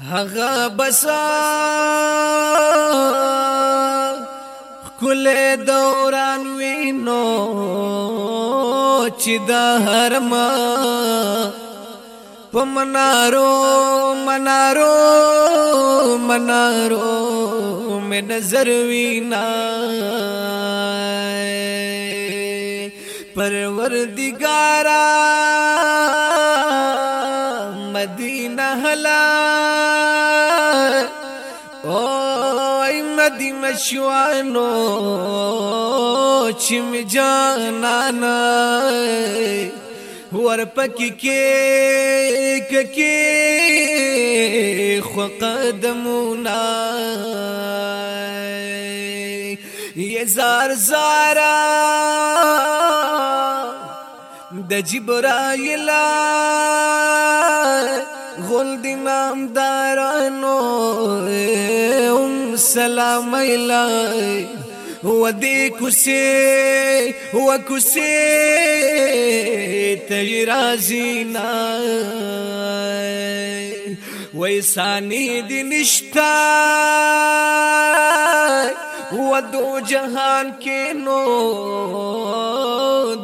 هغه بسا کله دوران وینو چې د حرم په منارو منارو منارو مې نظر وینا پروردګارا هلا او ایمدی مشوانو چې می جانانا ور پکې کې کې خو قدمونه یې زار زارا د جبرائیل غل دی نامدارانو ام سلام ایلای و دی کسی و کسی تیرازی نای وی ثانی دی نشتای و دو جهان کې نو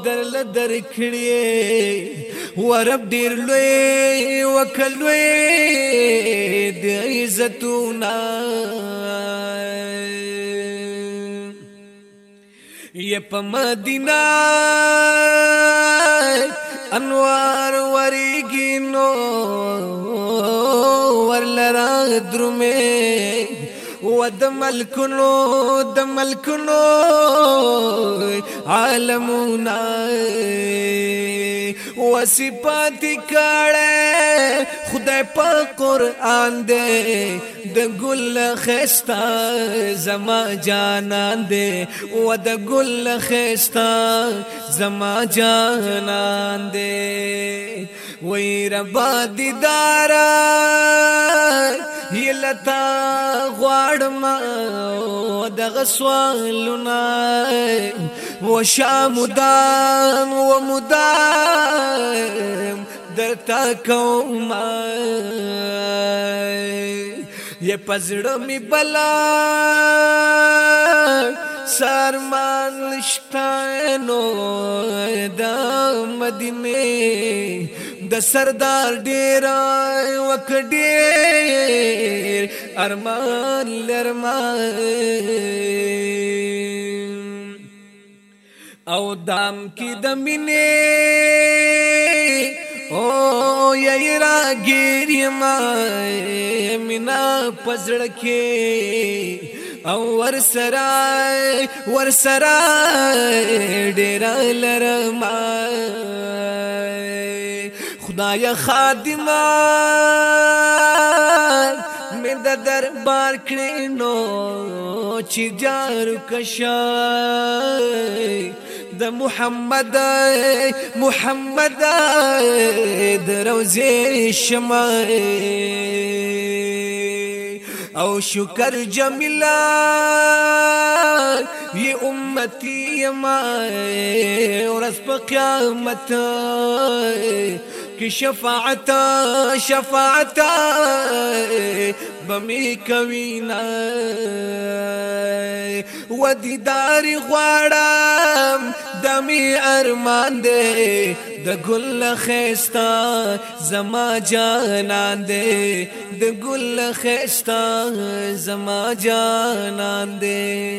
درل درکړې هو رب ډیر لوی وکل لوی د عزتونه یا په مدینه انوار ورګي نو ورلرا درمه ود ملکنو د ملکنو عالمونه وصفات کړه خدای په قران دې د ګل خستا زما جانان دې و د ګل خستا زما جانان دې وې رب دیدار یلتا غواړم د غسوالونه و شامدان و مدان تا کوم یا پزړه می بلا سرمان شتانو د مدینه د سردار ډیر وکډیر ارمان لرمان او دام کی د مینه لای را ګیر ما مینا پزړ کې او ور سرای ور سرای ډیر لرما خدای خادمه مې د دربار کړې نو چې جار کشای د محمد محمد د روزي شمع او شکر جمیلا یہ امتی یما ورځ په قیامت کی شفاعت شفاعت بمی کوینا و دیدار غواړم دمی ارمان دی د ګل خيستا زما جانان دی د ګل خيستا زما جانان دی